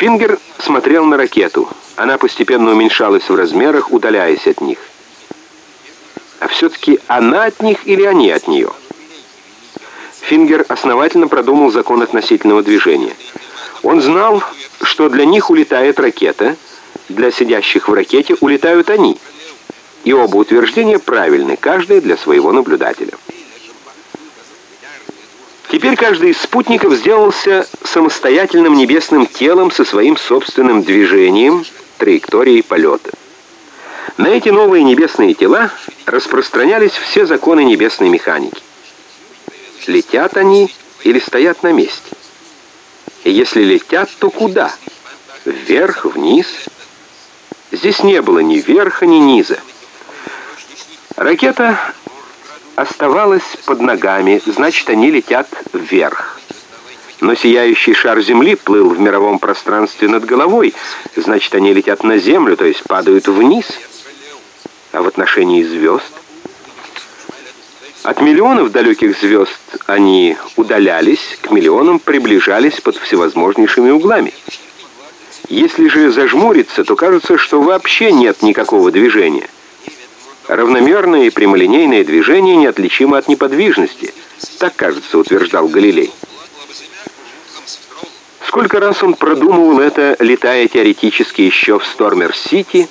Фингер смотрел на ракету. Она постепенно уменьшалась в размерах, удаляясь от них. А все-таки она от них или они от нее? Фингер основательно продумал закон относительного движения. Он знал, что для них улетает ракета, для сидящих в ракете улетают они. И оба утверждения правильны, каждое для своего наблюдателя. Теперь каждый из спутников сделался самостоятельным небесным телом со своим собственным движением, траекторией полета. На эти новые небесные тела распространялись все законы небесной механики. Летят они или стоят на месте? И если летят, то куда? Вверх, вниз? Здесь не было ни верха, ни низа. Ракета оставалась под ногами, значит, они летят вверх. Но сияющий шар Земли плыл в мировом пространстве над головой, значит, они летят на Землю, то есть падают вниз. А в отношении звезд? От миллионов далеких звезд они удалялись, к миллионам приближались под всевозможнейшими углами. Если же зажмуриться, то кажется, что вообще нет никакого движения. Равномерное и прямолинейное движение неотличимо от неподвижности. Так, кажется, утверждал Галилей. Сколько раз он продумывал это, летая теоретически еще в Стормер-Сити,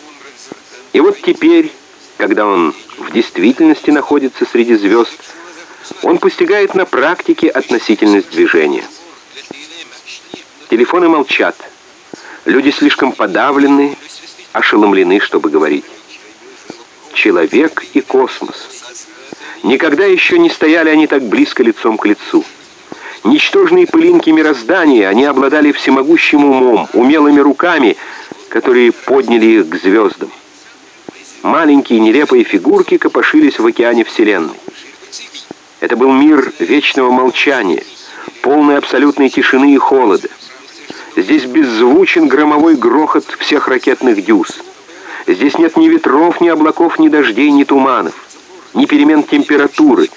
и вот теперь, когда он в действительности находится среди звезд, он постигает на практике относительность движения. Телефоны молчат. Люди слишком подавлены, ошеломлены, чтобы говорить. Человек и космос. Никогда еще не стояли они так близко лицом к лицу. Ничтожные пылинки мироздания, они обладали всемогущим умом, умелыми руками, которые подняли их к звездам. Маленькие нелепые фигурки копошились в океане Вселенной. Это был мир вечного молчания, полной абсолютной тишины и холода. Здесь беззвучен громовой грохот всех ракетных дюз. Здесь нет ни ветров, ни облаков, ни дождей, ни туманов, ни перемен температуры,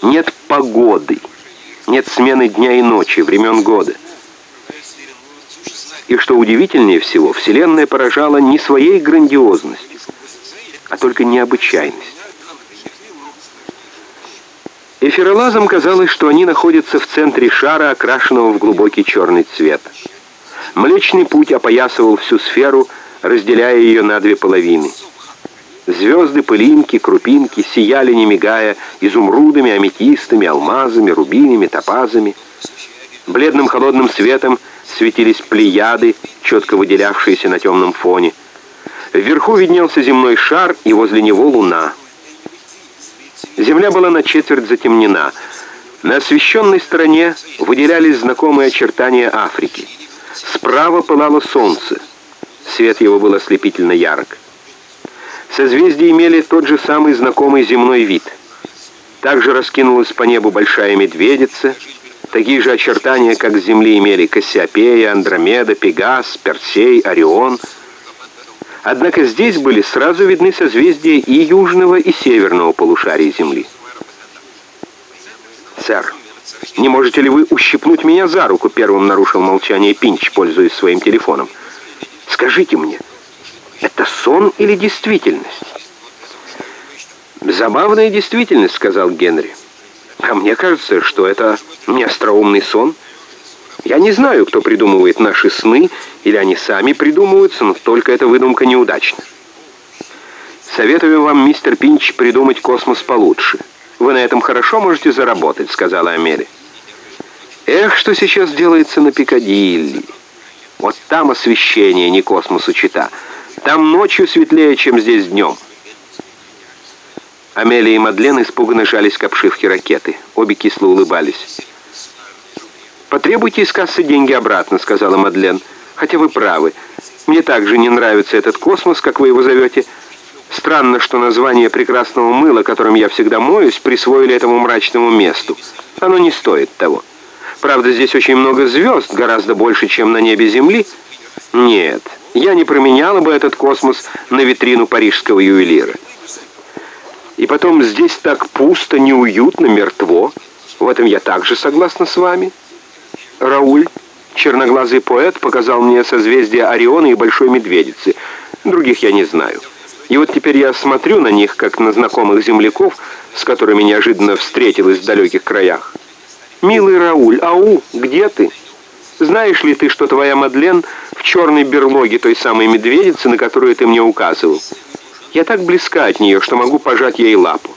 нет погоды, нет смены дня и ночи, времен года. И что удивительнее всего, Вселенная поражала не своей грандиозностью, а только необычайностью. Эфиролазам казалось, что они находятся в центре шара, окрашенного в глубокий черный цвет. Млечный путь опоясывал всю сферу, разделяя ее на две половины. Звезды, пылинки, крупинки сияли, не мигая, изумрудами, аметистами, алмазами, рубинями, топазами. Бледным холодным светом светились плеяды, четко выделявшиеся на темном фоне. Вверху виднелся земной шар, и возле него луна. Земля была на четверть затемнена. На освещенной стороне выделялись знакомые очертания Африки. Справа пылало солнце. Свет его был ослепительно ярок. Созвездия имели тот же самый знакомый земной вид. Также раскинулась по небу большая медведица. Такие же очертания, как с Земли, имели Кассиопея, Андромеда, Пегас, Персей, Орион. Однако здесь были сразу видны созвездия и южного, и северного полушарий Земли. «Сэр, не можете ли вы ущипнуть меня за руку?» Первым нарушил молчание Пинч, пользуясь своим телефоном. «Скажите мне, это сон или действительность?» «Забавная действительность», — сказал Генри. «А мне кажется, что это не остроумный сон. Я не знаю, кто придумывает наши сны, или они сами придумываются, но только эта выдумка неудачна. Советую вам, мистер Пинч, придумать космос получше. Вы на этом хорошо можете заработать», — сказала Амели. «Эх, что сейчас делается на Пикадилли! Вот там освещение, не космосу чита. Там ночью светлее, чем здесь днем». Амелия и Мадлен испуганно жались к обшивке ракеты. Обе кисло улыбались. «Потребуйте из кассы деньги обратно», — сказала Мадлен. «Хотя вы правы. Мне также не нравится этот космос, как вы его зовете. Странно, что название прекрасного мыла, которым я всегда моюсь, присвоили этому мрачному месту. Оно не стоит того. Правда, здесь очень много звезд, гораздо больше, чем на небе Земли. Нет, я не променяла бы этот космос на витрину парижского ювелира. И потом здесь так пусто, неуютно, мертво. В этом я также согласна с вами. Рауль, Черноглазый поэт показал мне созвездие Ориона и Большой Медведицы. Других я не знаю. И вот теперь я смотрю на них, как на знакомых земляков, с которыми неожиданно встретилась в далеких краях. «Милый Рауль, ау, где ты? Знаешь ли ты, что твоя Мадлен в черной берлоге той самой медведицы, на которую ты мне указывал? Я так близка от нее, что могу пожать ей лапу.